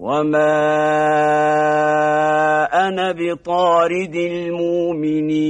وما أنا بطارد المؤمنين